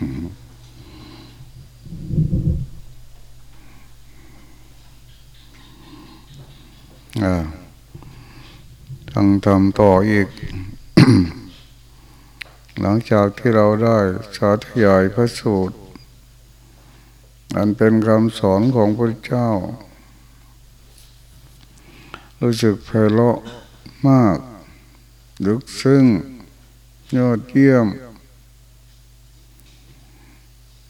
ทั้งทำต่ออีก หลังจากที่เราได้สาธยายพระสูตร อันเป็นคำสอนของพระเจ้า รู้สึกเพลาะมาก ลึกซึ้งยอดเยี่ยม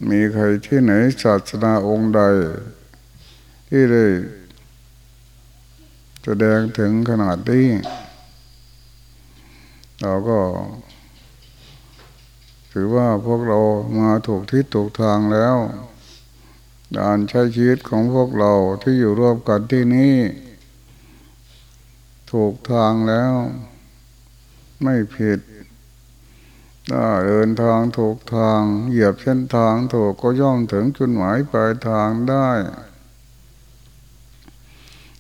มีใครที่ไหนศาสนาองค์ใด ที่ได้แสดงถึงขนาดนี้เราก็ ถือว่าพวกเรามาถูกที่ถูกทางแล้วการใช้ชีวิตของพวกเราที่อยู่ร่วมกันที่นี่ถูกทางแล้ว ไม่ผิด เดินทางถูกทาง เหยียบเส้นทางถูกก็ย่อมถึงจุดหมายปลายทางได้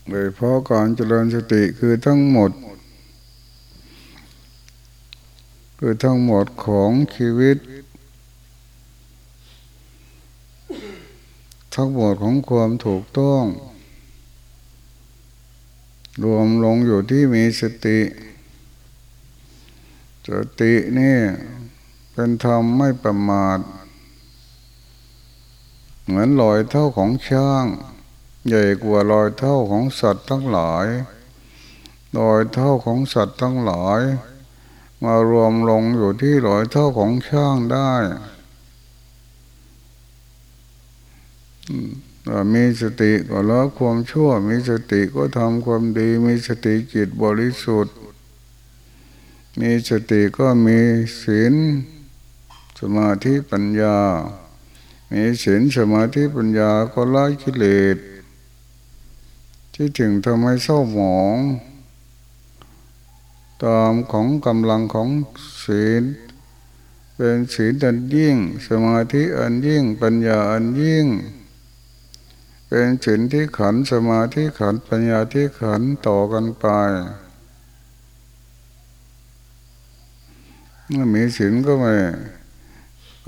โดยเพราะการเจริญสติคือทั้งหมด คือทั้งหมดของชีวิต ทั้งหมดของความถูกต้อง รวมลงอยู่ที่มีสติ สตินี่ เป็นธรรมไม่ประมาท เหมือนรอยเท่าของช้าง ใหญ่กว่ารอยเท่าของสัตว์ทั้งหลายรอยเท่าของสัตว์ทั้งหลาย มารวมลงอยู่ที่รอยเท่าของช้างได้มีสติก็ละความชั่ว มีสติก็ทำความดี มีสติจิตบริสุทธิ์ มีสติก็มีศีล สมาธิปัญญา มีศีลสมาธิปัญญาก็ละกิเลสที่ถึงทำให้เศร้าหมอง ตามของกำลังของศีล เป็นศีลอันยิ่ง สมาธิอันยิ่ง ปัญญาอันยิ่ง เป็นศีลที่ขันสมาธิขันปัญญาที่ขันต่อกันไปเมื่อมีศีลก็ไม่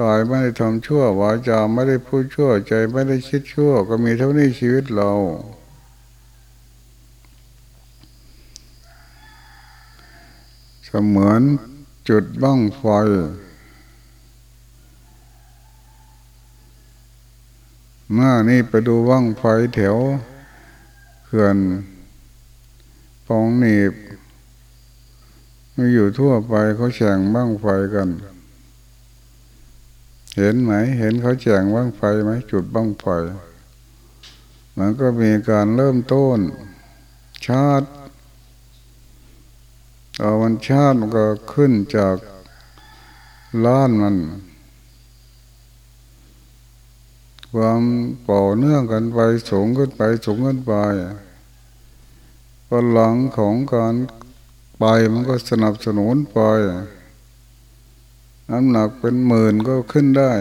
กายไม่ได้ทำชั่ววาจาไม่ได้พูดชั่วใจไม่ได้คิดชั่ว ก็มีเท่านี้ชีวิตเรา เสมือนจุดบ้างไฟเมื่อนี่ไปดูบ้างไฟแถวเขื่อนปองหนีบมีอยู่ทั่วไปเขาแข่งบ้างไฟกัน เห็นไหม เห็นเขาแข่งบ้างไฟไหมจุดบ้างไฟ มันก็มีการเริ่มต้น ชาติเอามันชาติมันก็ขึ้นจากล้านมัน ความป่อเนื่องกันไปสูงขึ้นไปสูงขึ้นไปพลังของการไปมันก็สนับสนุนไป น้ำหนักเป็นหมื่นก็ขึ้นได้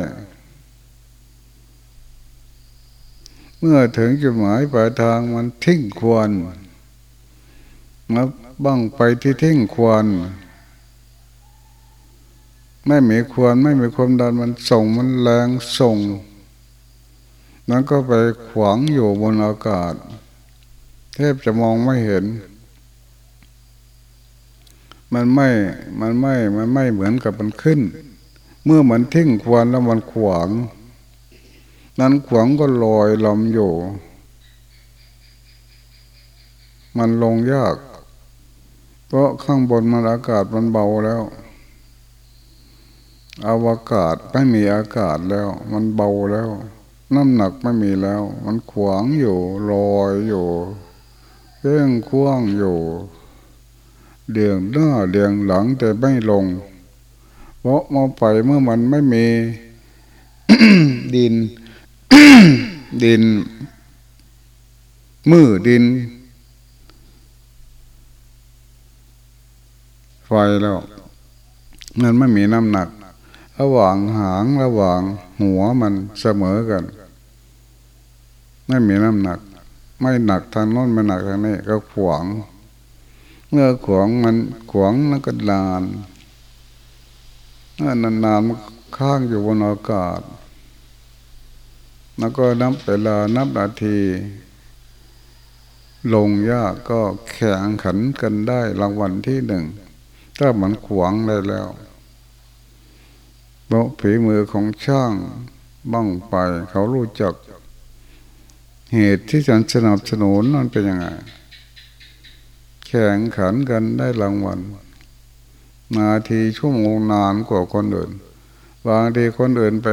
เมื่อถึงจุดหมายปลายทางมันทิ้งควรมาบ้างไปที่ทิ้งควร ไม่มีควรไม่มีความดันมันส่งมันแรงส่ง นั้นก็ไปขวางอยู่บนอากาศแทบจะมองไม่เห็น มันไม่มันไม่มันไม่เหมือนกับมันขึ้น เมื่อมันทิ้งควรแล้วมันขวาง นั้นขวางก็ลอยลำอยู่ มันลงยาก เพราะข้างบนมันอากาศมันเบาแล้วอวกาศไม่มีอากาศแล้ว มันเบาแล้ว น้ำหนักไม่มีแล้ว มันขวางอยู่ลอยอยู่เรื่องคว้างอยู่ เดียงหน้าเดียงหลังแต่ไม่ลง เพราะมาไปเมื่อมันไม่มีดิน ดิน มือดิน ไฟแล้วมันไม่มีน้ำหนัก ระหว่างหางระหว่างหัวมันเสมอกัน ไม่มีน้ำหนัก ไม่หนักทางโน้นไม่หนักทางนี้ก็ขวาง เมื่อขวางมันขวางนั่นก็นานเมื่อนานๆมันข้างอยู่บนอากาศ แล้วก็นับเวลานับนาที ลงยากก็แข่งขันกันได้รางวัลที่หนึ่ง ถ้ามันขวางได้แล้วเพราะฝีมือของช่างบ้างไปเขารู้จัก เหตุที่จะสนับสนุนนั่นเป็นยังไง แข่งขันกันได้รางวัลนาทีชั่วโมงนานกว่าคนอื่น บางทีคนอื่นไป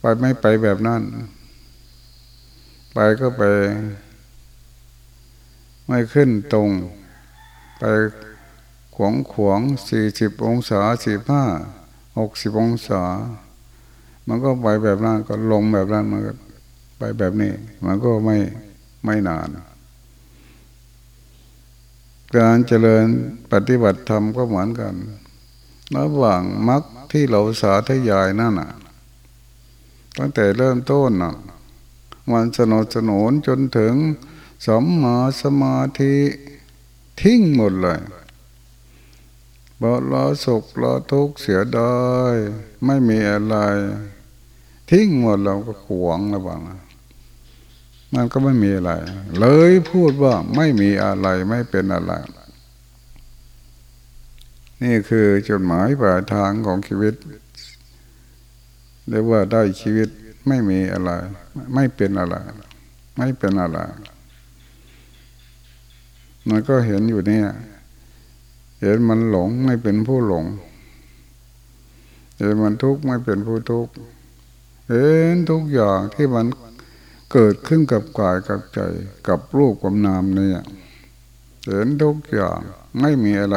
ไปไม่ไปแบบนั้น ไปก็ไป ไม่ขึ้นตรง ไปขวงขวงสี่สิบองศาสี่ห้าหกสิบองศา มันก็ไปแบบนั้นก็ลงแบบนั้นมันก็ไปแบบนี้ มันก็ไม่ไม่นาน การเจริญปฏิบัติธรรมก็เหมือนกัน ระหว่างมรรคที่เราสาธยายนั่นน่ะ ตั้งแต่เริ่มต้นน่ะมันสนุสนุนจนถึงสมมาสมาธิทิ้งหมดเลยบาลาสุขลาทุกข์เสียดายไม่มีอะไร ทิ้งหมดเราก็ขวงระวัง มันก็ไม่มีอะไร เลยพูดว่าไม่มีอะไรไม่เป็นอะไร นี่คือจุดหมายปลายทางของชีวิตเรียกว่าได้ชีวิตไม่มีอะไร ไม่เป็นอะไร ไม่เป็นอะไรมันก็เห็นอยู่เนี่ย เห็นมันหลงไม่เป็นผู้หลง เห็นมันทุกข์ไม่เป็นผู้ทุกข์ เห็นทุกอย่างที่มัน เกิดขึ้นกับกายกับใจกับรูปกับนามเนี่ยเห็นทุกอย่างไม่มีอะไร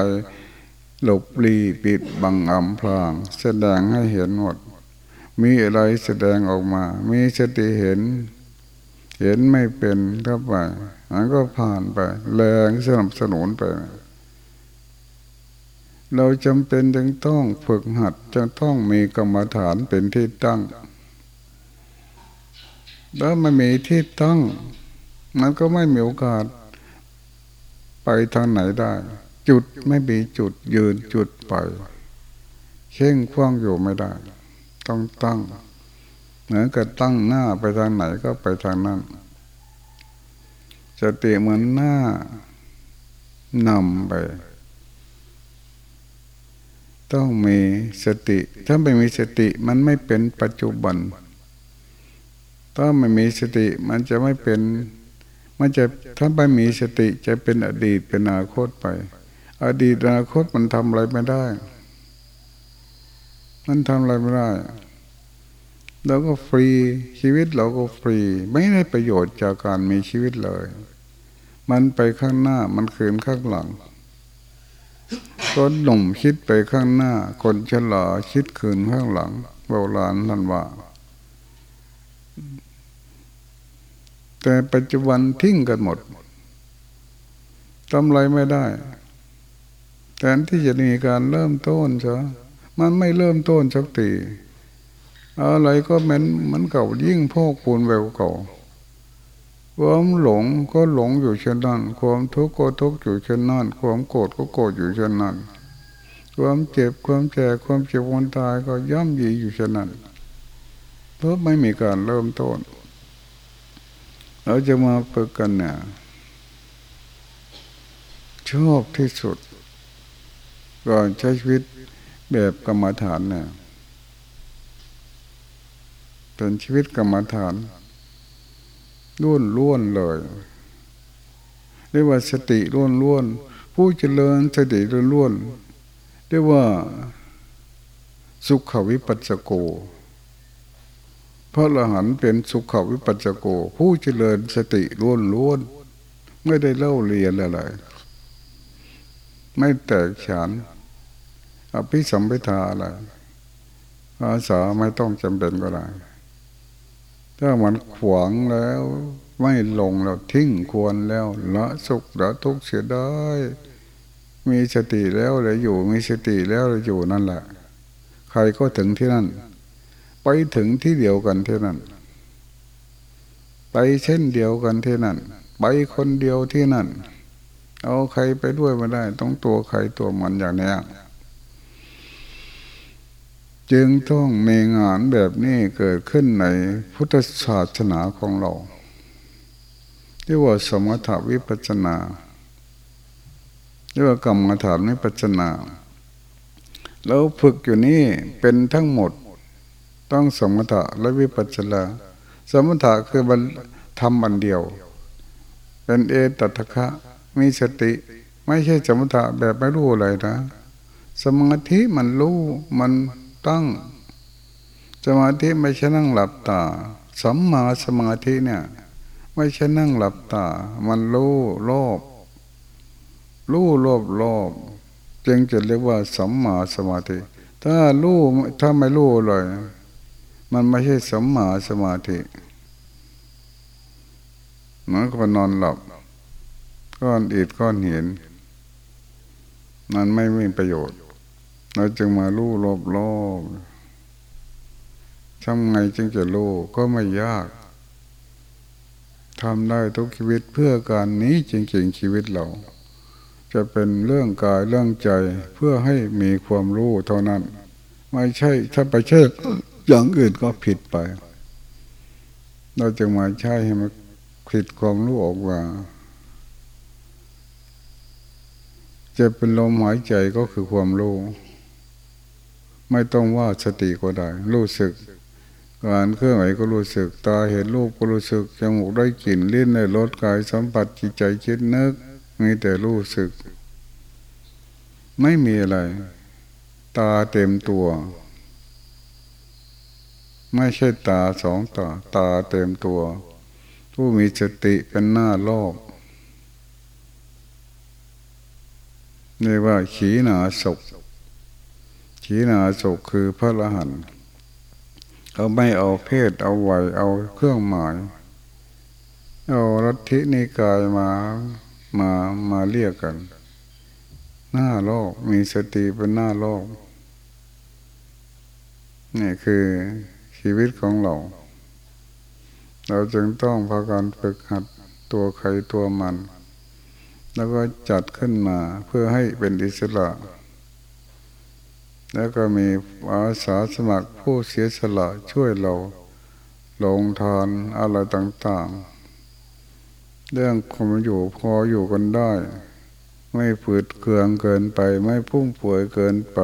หลบลีปิดบังอำพราง แสดงให้เห็นหมด มีอะไรแสดงออกมา มีสติเห็น เห็นไม่เป็นเข้าไปมันก็ผ่านไป แรงสนับสนุนไป เราจำเป็นจึงต้องฝึกหัดจะต้องมีกรรมฐานเป็นที่ตั้ง แล้วไม่มีที่ตั้ง มันก็ไม่มีโอกาส ไปทางไหนได้ จุดไม่มีจุดยืนจุดไปเข่งคว้างอยู่ไม่ได้ ต้องตั้งเหมือนกับตั้งหน้าไปทางไหนก็ไปทางนั้นสติเหมือนหน้านำไป ต้องมีสติ ถ้าไม่มีสติมันไม่เป็นปัจจุบัน ถ้าไม่มีสติมันจะไม่เป็น มันจะถ้าไม่มีสติจะเป็นอดีตเป็นอนาคตไป อดีตอนาคตมันทำอะไรไม่ได้ มันทำอะไรไม่ได้เราก็ฟรีชีวิตเราก็ฟรี ไม่ได้ประโยชน์จากการมีชีวิตเลย มันไปข้างหน้ามันคืนข้างหลังคนหนุ่มคิดไปข้างหน้า คนฉลาคิดคืนข้างหลังโบราณท่านว่า แต่ปัจจุบันทิ้งกันหมดทำอะไรไม่ได้แทนที่จะมีการเริ่มต้นซะมันไม่เริ่มต้นสักทีอะไรก็เหม็นมันเก่ายิ่งพอกปูนแววเก่าความหลงก็หลงอยู่เช่นนั้น ความทุกข์ก็ทุกข์อยู่เช่นนั้น ความโกรธก็โกรธอยู่เช่นนั้น ความเจ็บความแก่ความเจ็บควันตายก็ย่ำยีอยู่เช่นนั้นเพราะไม่มีการเริ่มต้น เราจะมาฝึกกันเนี่ยชอบที่สุดก่อนใช้ชีวิตแบบกรรมฐานเนี่ยเป็นชีวิตกรรมฐานล้วนล้วนเลยเรียกว่าสติล้วนล้วนผู้เจริญสติล้วนล้วนเรียกว่าสุขวิปัสสโก ระอรหันต์เป็นสุขวิปัสสโก ผู้เจริญสติล้วนล้วนไม่ได้เล่าเรียนอะไร ไม่แตกฉานอภิสัมพิทาอะไรภาษาไม่ต้องจำเป็นก็ได้ถ้ามันขวางแล้ว ไม่ลงแล้วทิ้งควรแล้วละสุขละทุกข์เสียได้ มีสติแล้วเลยอยู่ มีสติแล้วเลยอยู่นั่นแหละ ใครก็ถึงที่นั่น ไปถึงที่เดียวกันที่นั่น ไปเช่นเดียวกันที่นั่น ไปคนเดียวที่นั่น เอาใครไปด้วยไม่ได้ ต้องตัวใครตัวมันอย่างนี้จึงต้องมีงานแบบนี้เกิดขึ้นในพุทธศาสนาของเราที่ว่าสมถวิปัสนาเรียกว่ากรรมฐานวิปัสนา แล้วฝึกอยู่นี่เป็นทั้งหมด ต้องสมถะและวิปัสสนาสมถะคือมันทำอันเดียว เป็นเอตัทคะมีสติ ไม่ใช่สมถะแบบไม่รู้อะไรนะ สมาธิมันรู้มันตั้ง สมาธิไม่ใช่นั่งหลับตาสัมมาสมาธิเนี่ย ไม่ใช่นั่งหลับตา มันรู้รอบรู้รอบรอบจึงจะเรียกว่าสัมมาสมาธิ ถ้ารู้ถ้าไม่รู้เลย มันไม่ใช่สัมมาสมาธิมันก็นอนหลับก้อนอิดก้อนเห็นมันไม่มีประโยชน์ เราจึงมาลู่รอบรอบทำไงจึงจะรู้ก็ไม่ยากทำได้ทุกชีวิตเพื่อการนี้จริงๆชีวิตเรา จะเป็นเรื่องกายเรื่องใจเพื่อให้มีความรู้เท่านั้น ไม่ใช่ถ้าไปเชื่อ อย่างอื่นก็ผิดไป เราจึงมาใช้ให้มันผิดความรู้ออกมาจะเป็นลมหายใจก็คือความรู้ไม่ต้องว่าสติก็ได้ รู้สึก การเคลื่อนไหวก็รู้สึก ตาเห็นรูปก็รู้สึกจมูกได้กลิ่นลิ้นได้รสกายสัมผัสจิตใจคิดนึกมีแต่รู้สึก ไม่มีอะไร ตาเต็มตัว ไม่ใช่ตาสองตา ตาเต็มตัว ผู้มีสติเป็นหน้าโลกเรียกว่าขีนาศกขีนาศกคือพระละหันเขาไม่เอาเพศเอาไวยเอาเครื่องหมาย เอารัทินิกายมามามาเรียกกัน หน้าโลกมีสติเป็นหน้าโลกนี่คือ ชีวิตของเรา เราจึงต้องพากันฝึกหัดตัวใครตัวมัน แล้วก็จัดขึ้นมาเพื่อให้เป็นอิสระ แล้วก็มีอาสาสมัครผู้เสียสละช่วยเราลงทานอะไรต่างๆ เรื่องความอยู่พออยู่กันได้ ไม่ฝืดเคืองเกินไป ไม่พุ่งป่วยเกินไป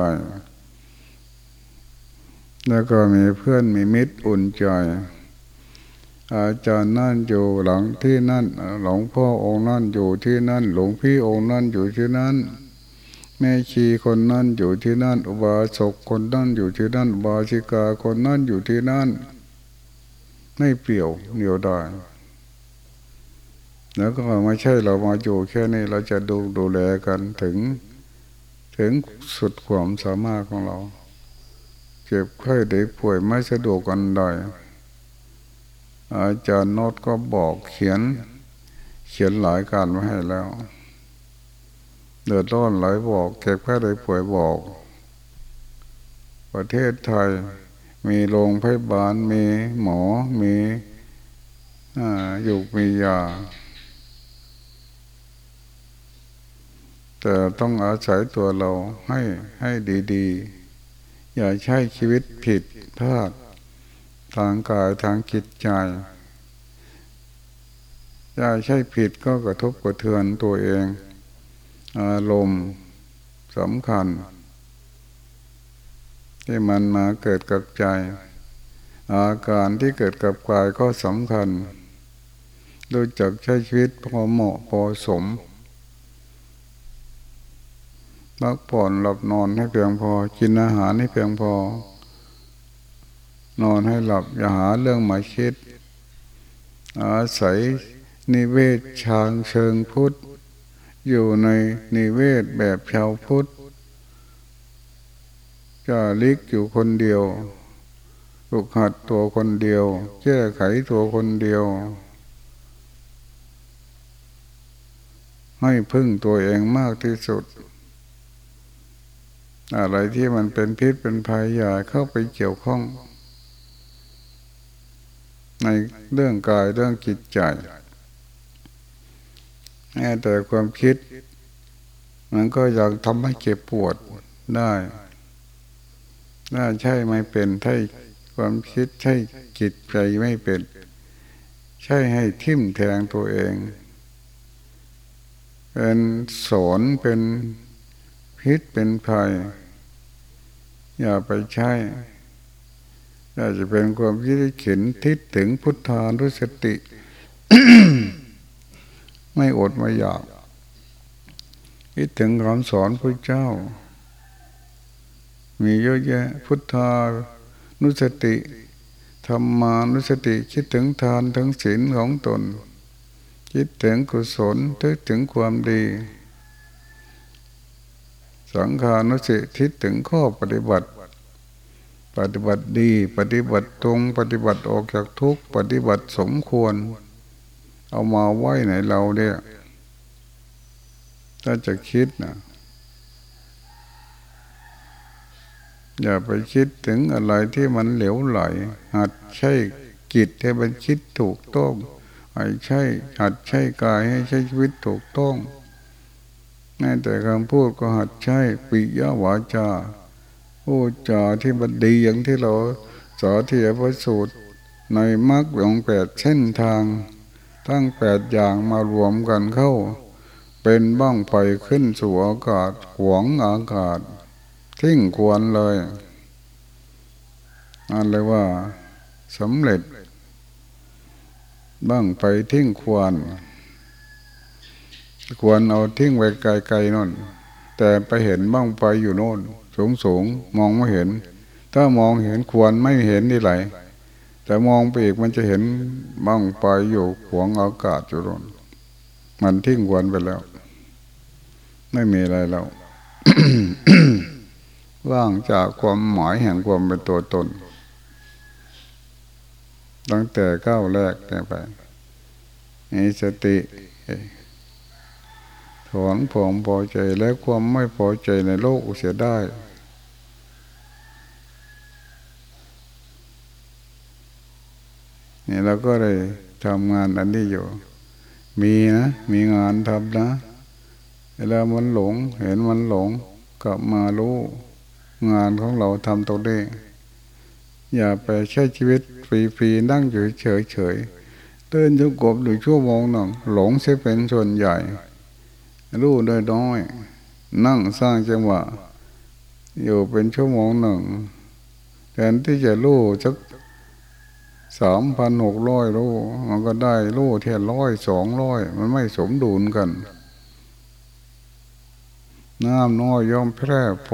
แล้วก็มีเพื่อนมีมิตรอุ่นใจ อาจารย์นั่นอยู่หลังที่นั่น หลวงพ่อองค์นั่นอยู่ที่นั่น หลวงพี่องค์นั่นอยู่ที่นั่น แม่ชีคนนั่นอยู่ที่นั่น อุบาสกคนนั่นอยู่ที่นั่นบาชิกาคนนั่นอยู่ที่นั่น ไม่เปลี่ยวเดียวได้แล้วก็ไม่ใช่เรามาอยู่แค่นี้เราจะดูดูแลกันถึง ถึงสุดความสามารถของเรา จ็บไข้ได้ป่วยไม่สะดวกกันใดอาจารย์โนตก็บอกเขียน เขียนหลายการมาให้แล้ว เดือดร้อนหลายบอกเก็บแค่ได้ป่วยบอก ประเทศไทยมีโรงพยาบาลมีหมอมีอยู่มียา แต่ต้องอาศัยตัวเราให้ให้ดี ๆ อย่าใช้ชีวิตผิดพลาดทางกายทางจิตใจถ้าใช่ผิดก็กระทบกระเทือนตัวเอง อารมณ์สำคัญ ที่มันมาเกิดกับใจ อาการที่เกิดกับกายก็สำคัญรู้จักใช้ชีวิตพอเหมาะพอสม พักผ่อนหลับนอนให้เพียงพอ กินอาหารให้เพียงพอ นอนให้หลับอย่าหาเรื่องมาคิด อาศัยนิเวศชางเชิงพุทธ อยู่ในนิเวศแบบชาวพุทธจะลิกอยู่คนเดียวฝึกหัดตัวคนเดียวแก้ไขตัวคนเดียว ให้พึ่งตัวเองมากที่สุด อะไรที่มันเป็นพิษเป็นภัยอย่าเข้าไปเกี่ยวข้อง ในเรื่องกายเรื่องจิตใจแต่ความคิด มันก็อยากทำให้เจ็บปวดได้ถ้าใช่ไม่เป็นใช่ความคิดใช่จิตใจไม่เป็น ใช่ให้ทิ่มแทงตัวเอง เป็นสอนเป็น พิษเป็นภัย อย่าไปใช้อาจจะเป็นความคิดเข็นทิศถึงพุทธานุสติ ไม่อดไม่อยากคิดถึงคำสอนพระเจ้า มีเยอะแยะพุทธานุสติธรรมานุสติคิดถึงทานถึงศีลของตน คิดถึงกุศลคิดถึงความดี สังขานุสติคิดถึงข้อปฏิบัติ ปฏิบัติดี ปฏิบัติตรง ปฏิบัติออกจากทุกข์ปฏิบัติสมควร เอามาไว้ในเราเนี่ยถ้าจะคิดนะอย่าไปคิดถึงอะไรที่มันเหลวไหล หัดใช้จิตให้มันคิดถูกต้องให้ใช่หัดใช้กายให้ใช้ชีวิตถูกต้อง แม้แต่คำพูดก็หัดใช้ปิยวาจาพูดจาที่มันดีอย่างที่เราสอนที่พระสูตรในมรรคหลงแปดเส้นทาง ทั้งแปดอย่างมารวมกันเข้า เป็นบ้างไปขึ้นสู่อากาศหวงอากาศ ทิ้งควรเลยอันเลยว่าสำเร็จบ้างไปทิ้งควร ควรเอาทิ้งไว้ไกลๆนั่น แต่ไปเห็นบ้างไปอยู่โน่น สูงสูงมองไม่เห็น ถ้ามองเห็นควรไม่เห็นนี่ไหลแต่มองไปอีกมันจะเห็นบ้างไปอยู่ขวงอากาศอยู่โน่นมันทิ้งควรไปแล้ว ไม่มีอะไรแล้วว่างจากความหมายแห่งความเป็นตัวตน ตั้งแต่ก้าวแรกไปมีสติ ถอนผมพอใจและความไม่พอใจในโลกเสียได้นี่เราก็เลยทำงานอันนี้อยู่ มีนะ มีงานทำนะเวลามันหลง เห็นมันหลงกลับมารู้งานของเราทำตรงนี้อย่าไปใช้ชีวิตฟรีๆนั่งอยู่เฉยๆเดินจงกบหรือชั่วโมงหนึ่งหลงเสียเป็นส่วนใหญ่ รู้ได้น้อย นั่งสร้างจังหวะ อยู่เป็นชั่วโมงหนึ่งแทนที่จะรู้สักสามพันหกร้อยรู้มันก็ได้รู้เท่ร้อยสองร้อยมันไม่สมดุลกัน น้ำน้อยย่อมแพร่ไฟ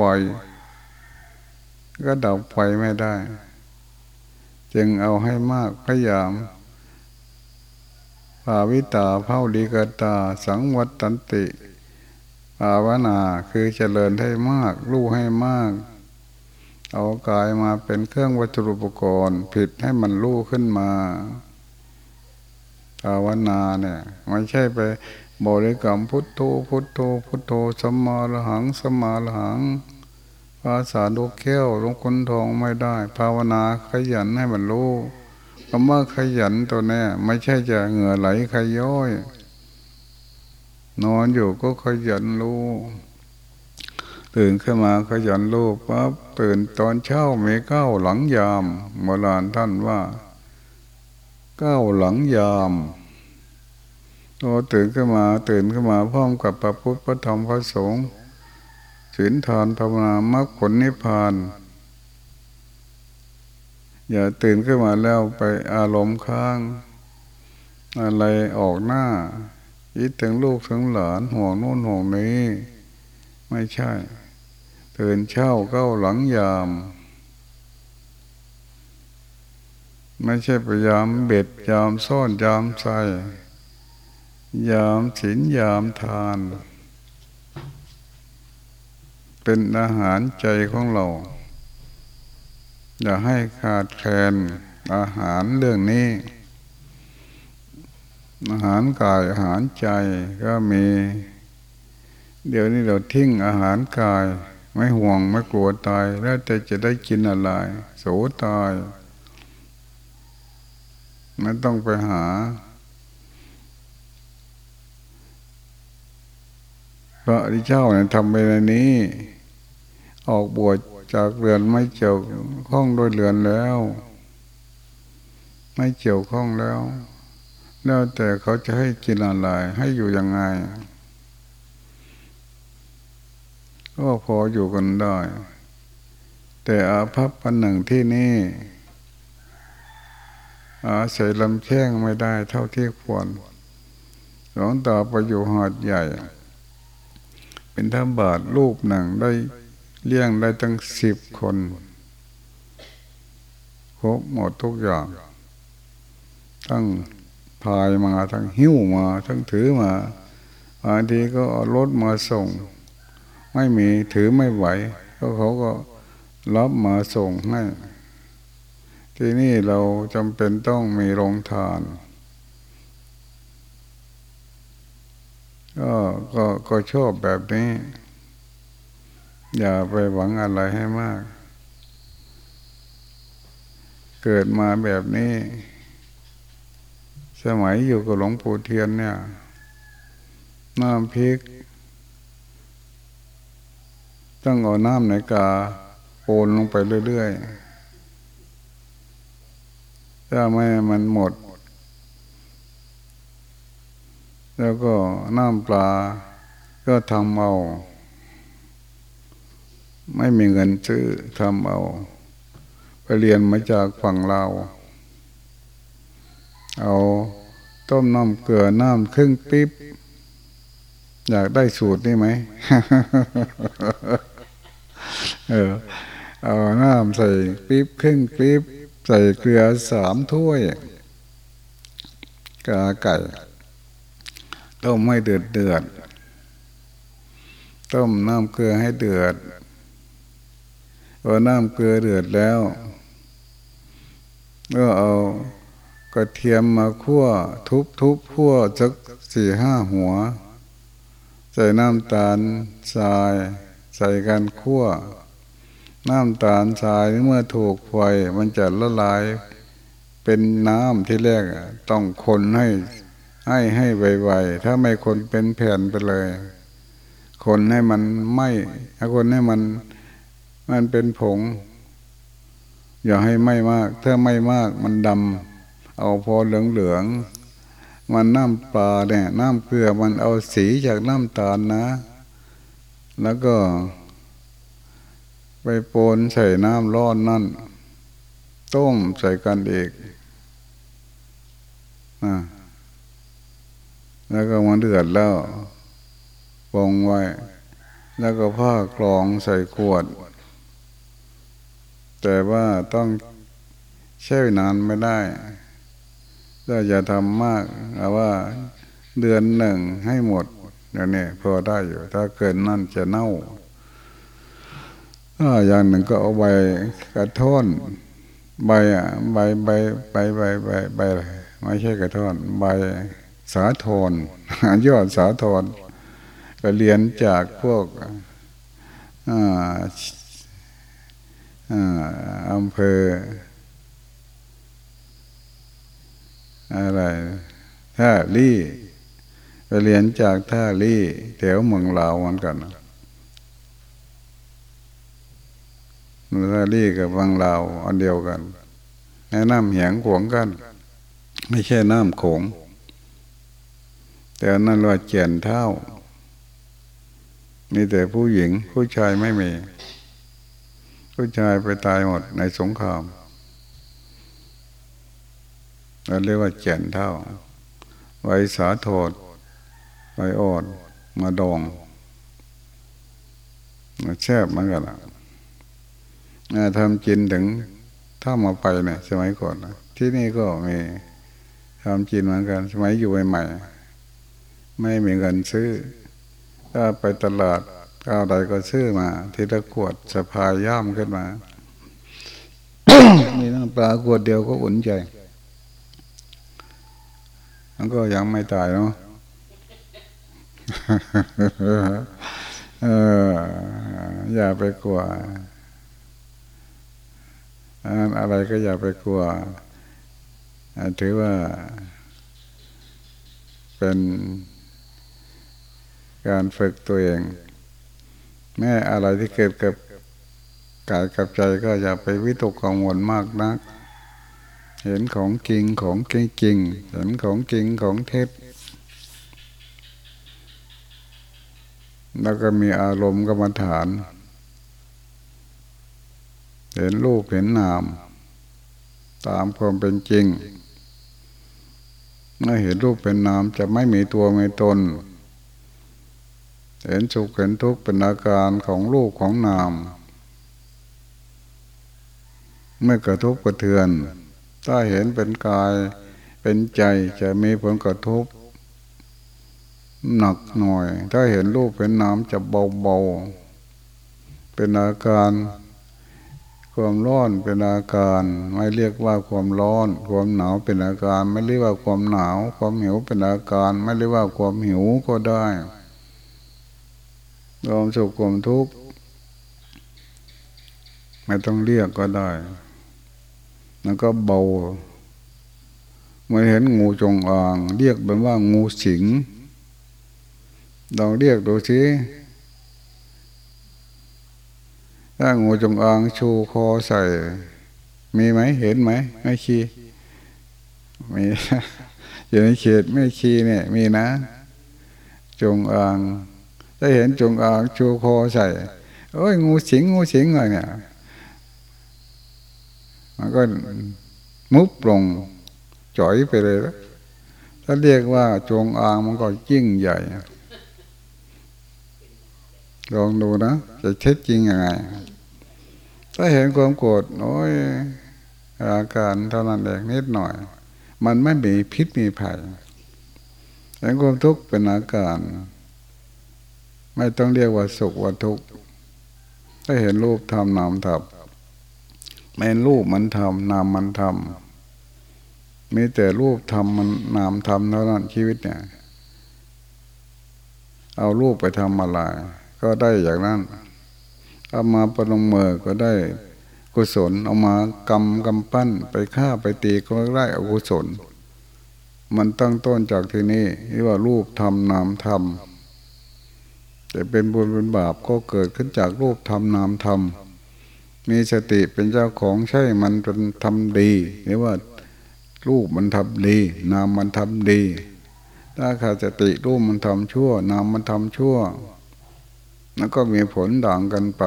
ก็ดับไฟไม่ได้ จึงเอาให้มากพยายามภาวิตาเผาดีกตา สังวัตตันติ ภาวนาคือเจริญให้มากรู้ให้มาก เอากายมาเป็นเครื่องวัตถุอุปกรณ์ ผิดให้มันรู้ขึ้นมาภาวนาเนี่ยไม่ใช่ไปบริกรรมพุทโธพุทโธพุทโธสมมาละหังสมมาละหังภาษาดูแก้วลงคนทองไม่ได้ ภาวนาขยันให้มันรู้คำว่าขยันตัวนี้ไม่ใช่จะเหงื่อไหลขย้อย นอนอยู่ก็ขยันรู้ตื่นขึ้นมาขยันรู้ปั๊บตื่นตอนเช้าไมีเก้าหลังยามโบราณท่านว่าเก้าหลังยามโอตื่นขึ้นมาตื่นขึ้นมาพร้อมกับพระพุทธพระธรรมพระสงฆ์ศีลทานภาวนามรรคผลนิพพาน อย่าตื่นขึ้นมาแล้วไปอารมณ์ค้าง อะไรออกหน้า คิดถึงลูกถึงหลานห่วงโน่นห่วงนี้ ไม่ใช่ตื่นเช้าเก้าหลังยาม ไม่ใช่พยายามเบ็ดยามซ่อนยามใส่ยามศีลยามทาน เป็นอาหารใจของเรา อย่าให้ขาดแคลนอาหารเรื่องนี้ อาหารกายอาหารใจก็มี เดี๋ยวนี้เราทิ้งอาหารกาย ไม่ห่วงไม่กลัวตาย แล้วจะจะได้กินอะไร โสตายไม่ต้องไปหาพระริเจ้าเนี่ยทำไปในนี้ ออกบวชจากเรือนไม่เกี่ยวข้องโดยเรือนแล้ว ไม่เกี่ยวข้องแล้ว แล้วแต่เขาจะให้กินอะไรให้อยู่ยังไง ก็พออยู่กันได้ แต่อาภัพอันหนึ่งที่นี่ อาศัยลำแข้งไม่ได้เท่าที่ควรหลวงตาไปอยู่หาดใหญ่ เป็นท่าบาทรูปหนังได้เลี้ยงได้ตั้งสิบคนครบหมดทุกอย่างทั้ง พายมาทั้งหิ้วมาทั้งถือมาบางทีก็รถมาส่ง ไม่มีถือไม่ไหว ก็เขาก็รับมาส่งให้ ที่นี่เราจำเป็นต้องมีโรงทาน ก็ก็ก็ชอบแบบนี้ อย่าไปหวังอะไรให้มาก เกิดมาแบบนี้ สมัยอยู่กับหลวงปู่เทียนเนี่ยน้ำพริก ต้องเอาน้ำในกาโอนลงไปเรื่อยๆ ถ้าไม่มันหมด แล้วก็น้ำปลาก็ทำเอา ไม่มีเงินซื้อทำเอา ไปเรียนมาจากฝั่งลา เอาต้มน้ำเกลือน้ำครึ่งปิ๊บ อยากได้สูตรนี่ไหมเออเอาน้ำใส่ปิ๊บครึ่งปิ๊บ ใส่เกลือสามถ้วยกาไก่ต้มให้เดือดเดือดต้มน้ำเกลือให้เดือดพอน้ำเกลือเดือดแล้ว ก็เอา กระเทียมมาคั่วทุบทุบคั่วสักสี่ห้าหัว ใส่น้ำตาลทราย ใส่กันคั่ว น้ำตาลทรายเมื่อถูกไฟมันจะละลายเป็นน้ำที่แรกต้องคนให้ให้ให้ไวๆ ถ้าไม่คนเป็นแผ่นไปเลย คนให้มันไหมถ้าคนให้มันมันเป็นผง อย่าให้ไหมมาก ถ้าไม่มากมันดำ เอาพอเหลืองๆมันน้ำปลาเนี่ยน้ำเกลือมันเอาสีจากน้ำตาลนะ แล้วก็ ไปโปนใส่น้ำร้อนนั่น ต้มใส่กันเอกอ่าแล้วก็มันเดือดแล้วปองไว้ แล้วก็ผ้ากรองใส่ขวด แต่ว่าต้องแช่นานไม่ได้ ถ้าอย่าทำมากเอาว่าเดือนหนึ่งให้หมดอย่างนี้พอได้อยู่ ถ้าเกินนั่นจะเน่าอย่างหนึ่งก็เอาใบกระท่อนใบอะใบใบใบใบใบใบอะไรไม่ใช่กระท่อนใบสาธรยอดสาธรก็เรียนจากพวกอำเภอ อะไรท่าลี่ไปเรียนจากท่าลี่แถวเมืองลาวเหมือนกันท่าลี่กับวังลาวอันเดียวกันแนะนำเหียงขวงกัน ไม่ใช่น้ำโขง แต่นั่นว่าเจียนเท่ามีแต่ผู้หญิงผู้ชายไม่มี ผู้ชายไปตายหมดในสงคราม เราเรียกว่าเจียนเท่า ไว้สาโทษไว้อ่อนมาดองมาแช่บเหมือนกันนะทำกินถึงถ้ามาไปเนี่ยสมัยก่อนนะที่นี่ก็มีทำกินเหมือนกัน สมัยอยู่ใหม่ๆไม่มีเงินซื้อ ถ้าไปตลาดก้าวใดก็ซื้อมา ทีละขวดสะพายย่ามขึ้นมา มีน้ำปลาขวดเดียวก็อุ่นใจ มันก็ยังไม่ตายเนาะเออ อย่าไปกลัวอะไรก็อย่าไปกลัว ถือว่า เป็นการฝึกตัวเอง แม้อะไรที่เกิดกับกายกับใจก็อย่าไปวิตกกังวลมากนัก เห็นของจริงของจริงจริง เห็นของจริงของเท็จแล้วก็มีอารมณ์กรรมฐาน เห็นรูปเห็นนาม ตามความเป็นจริง เมื่อเห็นรูปเป็นนามจะไม่มีตัวไม่ตน เห็นสุขเห็นทุกข์เป็นอาการของรูปของนามไม่กระทบกระเทือน ถ้าเห็นเป็นกายเป็นใจจะมีผลกระทบ หนักหน่อย ถ้าเห็นรูปเป็นน้ำจะเบาๆเป็นอาการความร้อนเป็นอาการ ไม่เรียกว่าความร้อน ความหนาวเป็นอาการ ไม่เรียกว่าความหนาว ความหิวเป็นอาการ ไม่เรียกว่าความหิวก็ได้ความสุขความทุกข์ไม่ต้องเรียกก็ได้ มันก็เบาเมื่อเห็นงูจงอาง เรียกเป็นว่างูสิงลองเรียกดูสิถ้างูจงอางชูคอใส่ มีไหมเห็นไหมไม่ขี้มีอยู่ในเขตไม่ขี้เนี่ย มีนะ จงอาง ถ้าเห็นจงอางชูคอใส่โอ้ยงูสิงงูสิงอะไรเนี่ย มันก็มุบลงจ่อยไปเลยล้วถ้าเรียกว่าจงอางมันก็ยิ่งใหญ่ลองดูนะ จะเช็ดจริงยังไง ถ้าเห็นความโกรธโอ้ยอาการเท่านั้นเองนิดหน่อย มันไม่มีพิษมีภัยเห็นความทุกข์เป็นอาการ ไม่ต้องเรียกว่าสุขว่าทุกข์ถ้าเห็นรูปทำนามทับ ไม่รูปมันทำนามมันทำมีแต่รูปทำมันนามทำเท่านั้นชีวิตเนี่ย เอารูปไปทำอะไรก็ได้อย่างนั้นเอามาประนมเมอก็ได้กุศลเอามากำกำปั้นไปฆ่าไปตีก็ได้อกุศล มันตั้งต้นจากที่นี่ที่ว่ารูปทำนามทำแต่เป็นบุญเป็นบาปก็เกิดขึ้นจากรูปทำนามทำ มีสติเป็นเจ้าของใช่มันเป็นทำดีหรือว่ารูปมันทำดี นามมันทำดี ถ้าขาดสติรูปมันทำชั่ว นามมันทำชั่ว แล้วก็มีผลด่างกันไป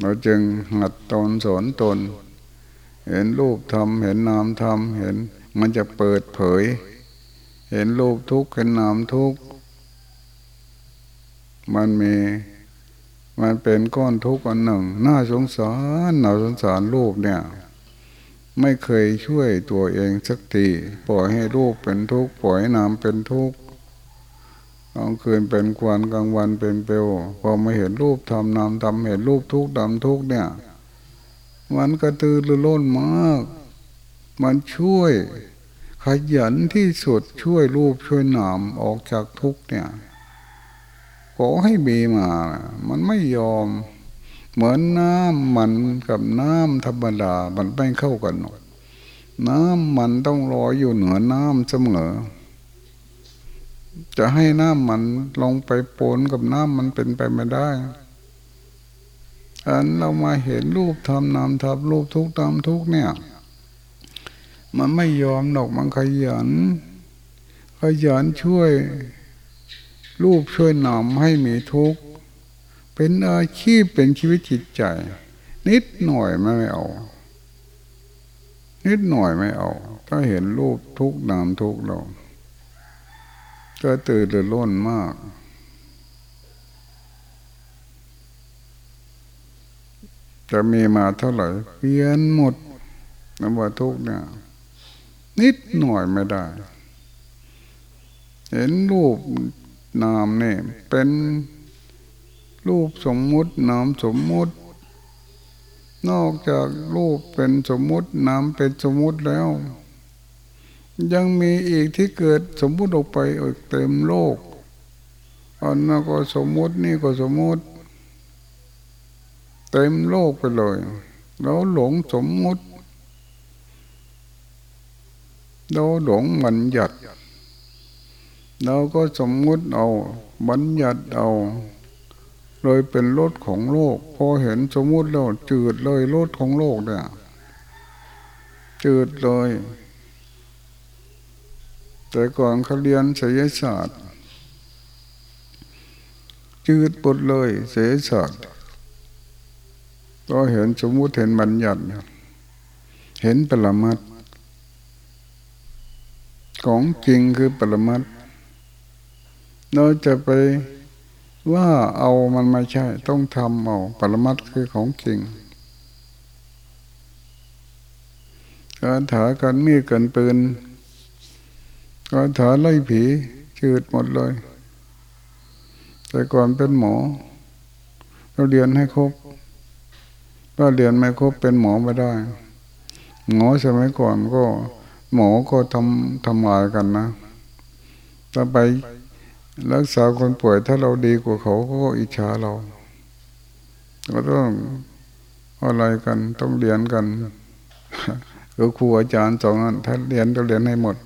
เราจึงหัดตนสอนตน เห็นรูปทำเห็นนามทำเห็นมันจะเปิดเผย เห็นรูปทุกข์เห็นนามทุกข์มันมี มันเป็นก้อนทุกข์อันหนึ่ง น่าสงสารน่าสงสารรูปเนี่ย ไม่เคยช่วยตัวเองสักทีปล่อยให้รูปเป็นทุกข์ปล่อยให้นามเป็นทุกข์กลางคืนเป็นควันกลางวันเป็นเปลวพอมาเห็นรูปทำนามทำเห็นรูปทุกข์ดำทุกข์เนี่ย มันกระตือรือร้นมาก มันช่วย ขยันที่สุดช่วยรูปช่วยนามออกจากทุกข์เนี่ย ให้มีมา มันไม่ยอม เหมือนน้ำมันกับน้ำธรรมดา มันไม่เข้ากันหน้ำมันต้องลอยอยู่เหนือน้ำเสมอ จะให้น้ำมันลงไปปนกับน้ำมันเป็นไปไม่ได้อันเรามาเห็นรูปทำนามทับรูปทุกตามทุกเนี่ย มันไม่ยอมหรอกมันขยัน ขยันช่วย รูปช่วยนำให้มีทุกข์ เป็นอาชีพเป็นชีวิตจิตใจ นิดหน่อยไม่เอา นิดหน่อยไม่เอา ถ้าเห็นรูปทุกนามทุกเราก็ตื่นหรือร้นมาก จะมีมาเท่าไหร่เปลี่ยนหมดนว่าทุกเนี่ยนิดหน่อยไม่ได้ เห็นรูป นามเนี่ยเป็นรูปสมมุตินามสมมุติ นอกจากรูปเป็นสมมุตินามเป็นสมมุติแล้ว ยังมีอีกที่เกิดสมมุติออกไปอีกเต็มโลกอันนั้นก็สมมุตินี่ก็สมมุติ เต็มโลกไปเลยเราหลงสมมุติเราหลงมันหยัด เราก็สมมุติเอาบัญญัติเอา เลยเป็นรถของโลก พอเห็นสมมุติแล้วจืดเลยรถของโลกเนี่ยจืดเลย แต่ก่อนเขาเรียนศิลศาสตร์ จืดปดเลยศิลศาสตร์ก็เห็นสมมุติเห็นบัญญัติเห็นปรมัตของจริงคือปรมัต เราจะไปว่าเอามันไม่ใช่ ต้องทำเอาปรมัตคือของจริงการถากันมีกันปืนการถาไล่ผีชืดหมดเลย แต่ก่อนเป็นหมอ เราเรียนให้ครบถ้าเรียนไม่ครบเป็นหมอไม่ได้ หมอสมัยก่อนก็ หมอก็ทำทำลายกันนะถ้าไป รักษาคนป่วยถ้าเราดีกว่าเขาก็อิจฉาเรา ก็ต้องอะไรกันต้องเรียนกันก็ครูอาจารย์สองนั้นถ้าเรียนต้องเรียนให้หมด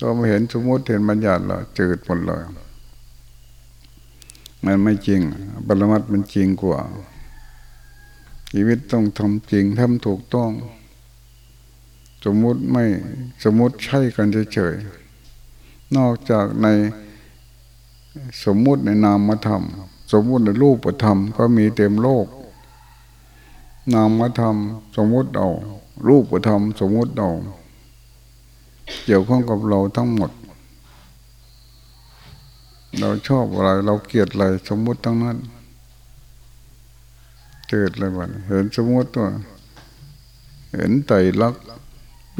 ก็มาเห็นสมมติเห็นบัญญัติละจืดหมดเลยมันไม่จริงปรมัตมันจริงกว่า ชีวิตต้องทำจริงทำถูกต้อง สมมติไม่สมมติใช่กันเฉยๆ นอกจากในสมมุติในนามธรรม สมมุติในรูปธรรมก็มีเต็มโลก นามธรรม สมมุติเอารูปธรรม สมมุติเอาเกี่ยวข้องกับเราทั้งหมด เราชอบอะไร เราเกลียดอะไร สมมุติทั้งนั้นเกิดเลยวันเห็นสมมติตัว เห็นไตรลักษณ์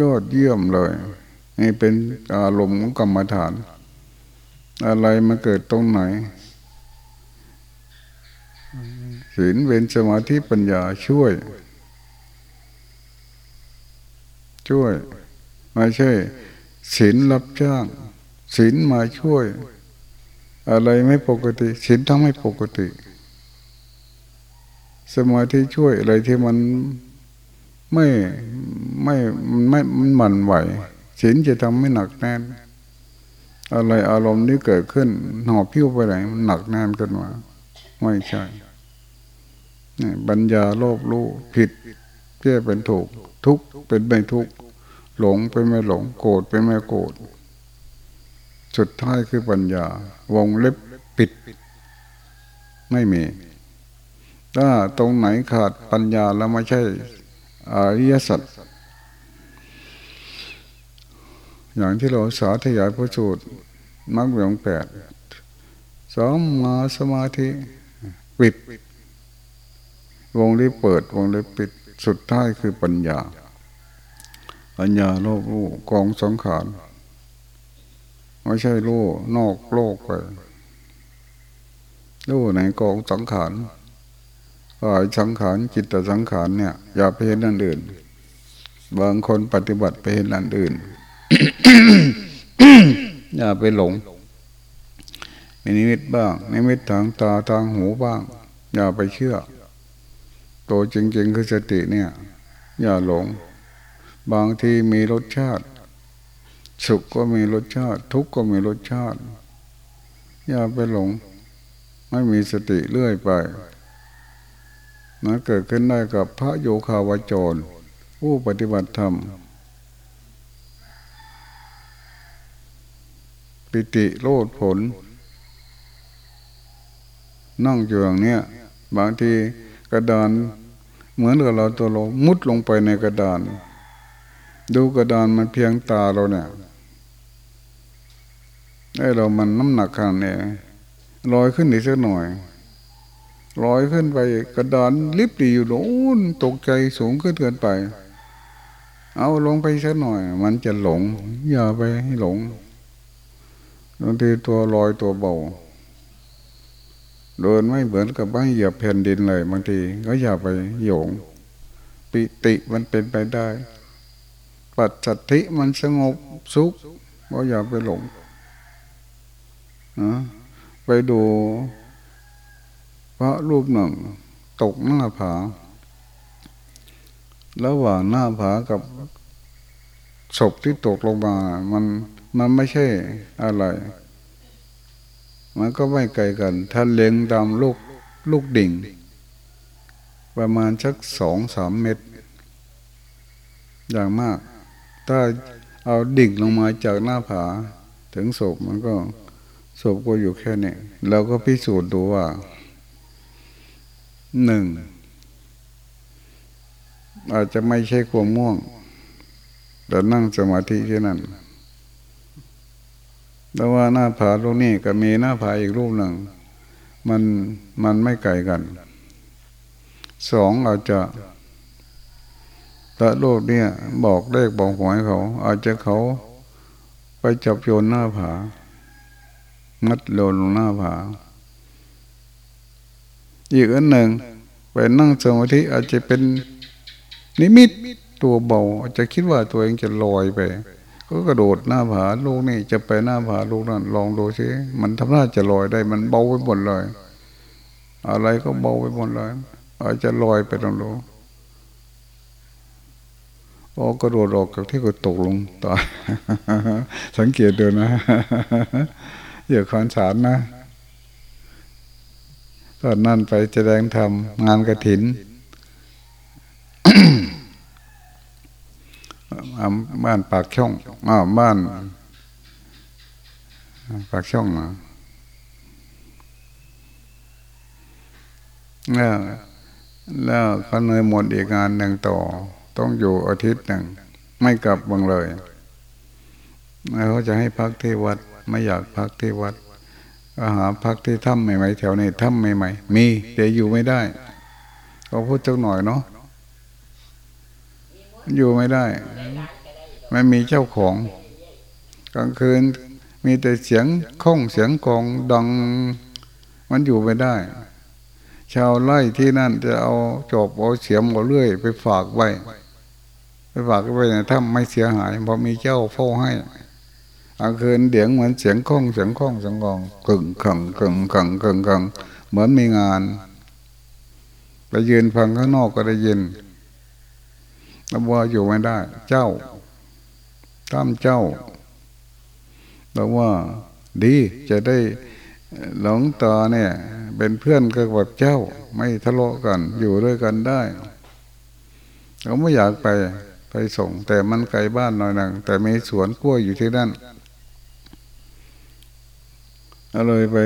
ยอดเยี่ยมเลย นี่เป็นอารมณ์ของกรรมฐาน อะไรมาเกิดตรงไหนศีลเวนสมาธิปัญญาช่วย ช่วย ไม่ใช่ศีลรับจ้างศีลมาช่วย อะไรไม่ปกติศีลทำให้ปกติ สมาธิช่วยอะไรที่มันไม่ไม่ไม่มันหมันไหว ศีลจะทำไม่หนักแน่น อะไรอารมณ์นี้เกิดขึ้นหอบพิ้วไปไหนมันหนักแน่นขึ้นมาไม่ใช่นี่ปัญญาโลภรู้ผิดแก้เป็นถูก ทุกเป็นไม่ทุกหลงเป็นไม่หลงโกรธเป็นไม่โกรธสุดท้ายคือปัญญา วงเล็บปิด ไม่มี ถ้าตรงไหนขาดปัญญาแล้วไม่ใช่อริยสัจ อย่างที่เราสาธยายพระสูตรมรรคหลวงแปดสองมาสมาธิปิด วงนี้เปิด วงนี้ปิดสุดท้ายคือปัญญา ปัญญาโลกรู้กองสังขารไม่ใช่รู้นอกโลกไปรู้ในกองสังขารกายสังขารจิตสังขารเนี่ย อย่าไปเห็นอันอื่น บางคนปฏิบัติไปเห็นอันอื่น อย่าไปหลงมีนิมิตบ้างนิมิตทางตาทางหูบ้าง อย่าไปเชื่อ ตัวจริง ๆ คือสติเนี่ย อย่าหลง บางทีมีรสชาติ สุขก็มีรสชาติ ทุกข์ก็มีรสชาติ อย่าไปหลง ไม่มีสติเรื่อยไปมันเกิดขึ้นได้กับพระโยคาวจร ผู้ปฏิบัติธรรม ปิติโลดผล นั่งอยู่อย่างเนี้ยบางทีกระดาน เหมือนกับเราตัวเรามุดลงไปในกระดาน ดูกระดานมันเพียงตาเราเนี่ยไอ้เรามันน้ำหนักขนาดนี้ลอยขึ้นอีกสักหน่อยลอยขึ้นไปกระดานลิบดีอยู่โน้นตกใจสูงขึ้นเกินไป เอาลงไปสักหน่อย มันจะหลง อย่าไปให้หลง บางทีตัวลอยตัวเบาเดินไม่เหมือนกับไม่เหยียบแผ่นดินเลยบางทีก็อย่าไปหยง ปิติมันเป็นไปได้ ปัจจัติมันสงบสุขก็อย่าไปหลงนะไปดูพระรูปหนึ่ง ตกหน้าผา ระหว่างหน้าผากับศพที่ตกลงมา มันมันไม่ใช่อะไร มันก็ไม่ไกลกัน ถ้าเล็งตามลูกลูกดิ่ง ประมาณสักสองสามเมตร อย่างมาก ถ้าเอาดิ่งลงมาจากหน้าผา ถึงศพมันก็ศพก็อยู่แค่นี้เราก็พิสูจน์ดูว่าหนึ่งอาจจะไม่ใช่ความม่วง แต่นั่งสมาธิที่นั่น แต่ว่าหน้าผาตรงนี้ก็มีหน้าผาอีกรูปหนึ่ง มันมันไม่ไกลกันสองอาจจะพระโลกเนี่ยบอกเลขบอกหวยเขา อาจจะเขาไปจับโยนหน้าผา มัดโลนลงหน้าผา อีกอันหนึ่ง ไปนั่งสมาธิอาจจะเป็นนิมิตตัวเบา อาจจะคิดว่าตัวเองจะลอยไป ก็กระโดดหน้าผาลูกนี่จะไปหน้าผาลูกนั่นลองดูสิมันทำหน้าจะลอยได้มันเบาไปหมดเลย อะไรก็เบาไปหมดเลยอาจจะลอยไปตรงนู้โอ้กระโดดออกจากที่ก็ตกลงตายสังเกตดูนะอย่าคอนสารนะ ตอนนั่นไปแสดงธรรมงานกระถิน บ้านปากช่องบ้าน ปากช่องนะแล้วแล้วก็เนยหมดอีกงานหนึ่งต่อ ต้องอยู่อาทิตย์หนึ่ง ไม่กลับบังเลยแล้วเขาจะให้พักที่วัด ไม่อยากพักที่วัดอาหาพักที่ถ้ำใหม่ๆแถวนี้ถ้ำใหม่ๆมีแต่อยู่ไม่ได้ก็พูดจังหน่อยเนาะ อยู่ไม่ได้ ไม่มีเจ้าของ กลางคืนมีแต่เสียงข้องเสียงกองดัง มันอยู่ไม่ได้ ชาวไร่ที่นั่นจะเอาจอบเอาเสียมเอาเลื่อย ไปฝากไว้ ไปฝากไว้ในถ้ำไม่เสียหายเพราะมีเจ้าเฝ้าให้กลางคืนเดียงเหมือนเสียงข้องเสียงข้องเสียงกองกึ่งขังกึ่งขังกึ่งขังเหมือนมีงานไปยืนฟังข้างนอกก็ได้ยิน เราว่าอยู่ไม่ได้ เจ้าตามเจ้าเราว่าดีจะได้หลงตาเนี่ย เป็นเพื่อนกับเจ้า ไม่ทะเลาะกัน อยู่ด้วยกันได้เขาไม่อยากไปไปส่ง แต่มันไกลบ้านหน่อยหนึ่งแต่มีสวนกล้วยอยู่ที่นั่นก็เลยไป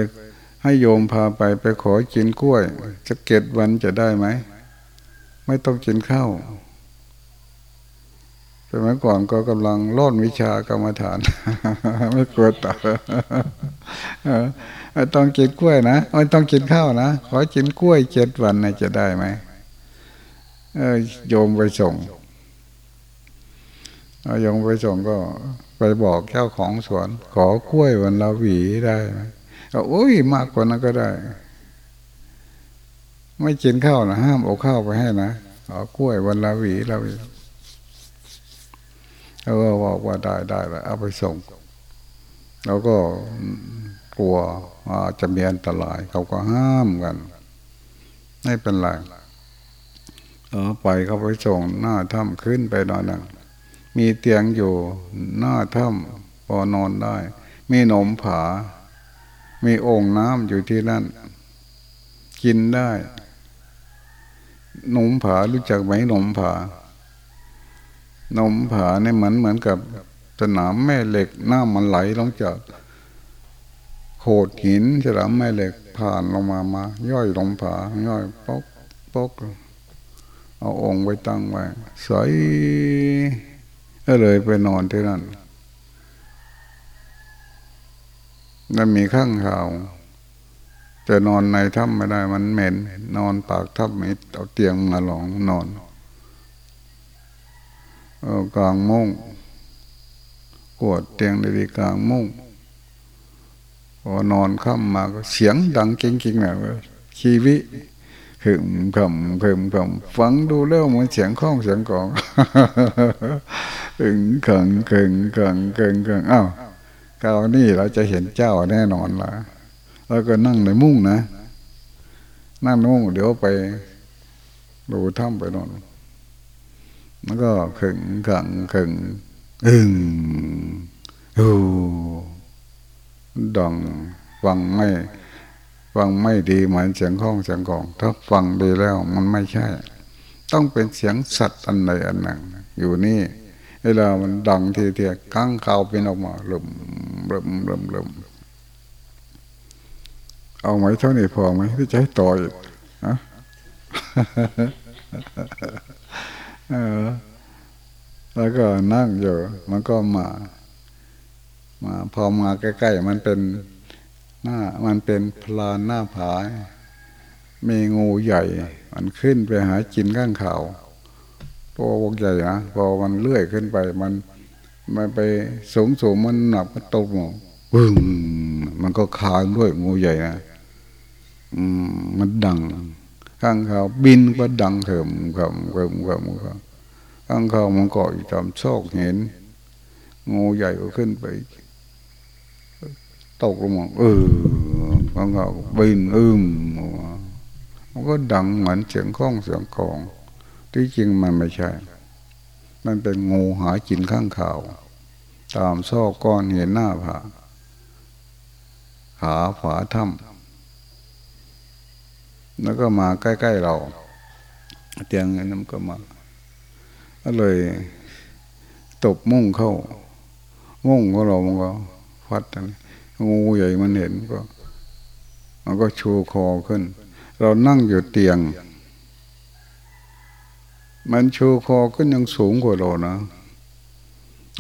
ให้โยมพาไปไปขอกินกล้วยจะเก็ดวันจะได้ไหม ไม่ต้องกินข้าว สมัยก่อนก็กำลังร่อนวิชากรรมฐาน ไม่กลัวตายไม่ต้องกินกล้วยนะไม่ต้องกินข้าวนะขอกินกล้วยเจ็ดวันนะจะได้ไหมเออโยมไปส่งเอาโยมไปส่งก็ไปบอกเจ้าของสวน ขอกล้วยวันละหวีได้ไหมก็โอ้ยมากกว่านั้นก็ได้ ไม่กินข้าวนะห้ามเอาข้าวไปให้นะขอกล้วยวันละหวีละหวี เขาก็บอกว่าได้ได้แล้วเอาไปส่งเราก็กลัวว่าจะมีอันตราย เขาก็ห้ามกันไม่เป็นไรเออไปเขาไปส่งหน้าถ้ำขึ้นไปนอนนั่งมีเตียงอยู่หน้าถ้ำพอนอนได้ มีหนมผา มีโอ่งน้ำอยู่ที่นั่น กินได้หนมผารู้จักไหมหนมผา นมผาเนี่ยเหมือนเหมือนกับสนามแม่เหล็กน้ามันไหลลงจากโขดหินสนามแม่เหล็กผ่านลงมามา ย่อยลงผาย่อยปกปกเอาองค์ไว้ตั้งไว้ใสก็เลยไปนอนที่นั่นแล้วมีข้างข่าวจะนอนในถ้ำไม่ได้มันเหม็น นอนปากถ้ำไม่เอาเตียงมาหลองนอน กลางมุ้งกวดเตียงในกลางมุ้งพอนอนค่ำมาก็เสียงดังจริงๆแบบชีวิตขึมขำขึมขำฟังดูแล้วเหมือนเสียงข้องเสียงกองขึงขังขึงขังขึงขังอ้าวคราวนี้เราจะเห็นเจ้าแน่นอนละแล้วก็นั่งในมุ้งนะ นั่งมุ้งเดี๋ยวไปดูถ้ำไปนอน มันก็ขึงขังขึงอึงอูดังฟังไม่ฟังไม่ดีเหมือนเสียงข้องเสียงกอง ถ้าฟังดีแล้วมันไม่ใช่ ต้องเป็นเสียงสัตว์อันใดอันหนึ่ง อยู่นี่เวลามันดังทีเดียวก้างข่าเป็นออกมาลมลมลมลมเอาไหมเท่านี้พอไหมที่จะให้ต่ออีกนะ เออ แล้วก็นั่งอยู่ มันก็มา มาพอมาใกล้ๆมันเป็นหน้า มันเป็นพลานหน้าผามีงูใหญ่ มันขึ้นไปหากินข้างเขาตัววกใหญ่นะพอมันเลื่อยขึ้นไป มันมันไปสูงสูงมันหนักมันตกลงปึ้งมันก็คานด้วยงูใหญ่นะอืมมันดัง ข้างเขาบินก็ดังเถิมเถิมเถิมเถิมข้างเขามันก็อยู่ตามซอกเห็น งูใหญ่ก็ขึ้นไป ตกลงมาเออข้างเขาบินอึมมันก็ดังเหมือนเสียงข้องเสียงกองที่จริงมันไม่ใช่ มันเป็นงูหากินข้างข่าว ตามซอกก้อนเห็นหน้าผา ขาฝาถ้ำ แล้วก็มาใกล้ ๆเรา เตียงนั้นก็มาก็เลยตบมุ่งเข้า มุ่งของเรามันก็ฟัดงูใหญ่มันเห็นก็ มันก็ชูคอขึ้น เรานั่งอยู่เตียง มันชูคอขึ้นยังสูงกว่าเรานะ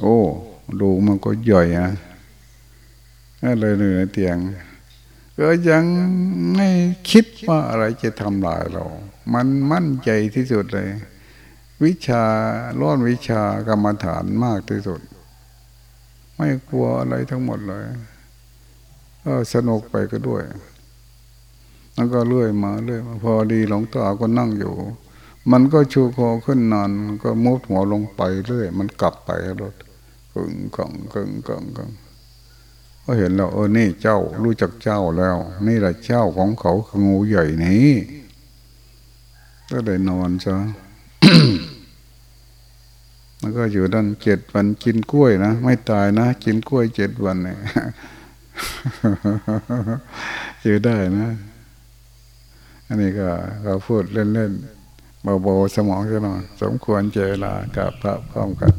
โอ้ ดูมันก็ใหญ่นะอะไรเหนือเตียง ก็ยังไม่คิดว่าอะไรจะทำลายเรา มันมั่นใจที่สุดเลย วิชาล้อนวิชากรรมฐานมากที่สุด ไม่กลัวอะไรทั้งหมดเลยก็สนุกไปก็ด้วยแล้วก็เลื่อยมาเลื่อยมาพอดีหลวงตาก็นั่งอยู่ มันก็ชูคอขึ้นนอนก็มุดหัวลงไปเรื่อย มันกลับไปรถกึ่งกังกึ่งกังกัง ก็เห็นแล้วเออนี่เจ้ารู้จักเจ้าแล้ว นี่แหละเจ้าของเขาคืองูใหญ่นี้ก็ได้นอนซะแล้วก็อยู่ด้านเจ็ดวันกินกล้วยนะไม่ตายนะกินกล้วยเจ็ดวันเนี่ยอยู่ได้นะ อันนี้ก็เราพูดเล่นๆเบาๆสมองกันหน่อยสมควรเจเวลากับพระพร้อมกัน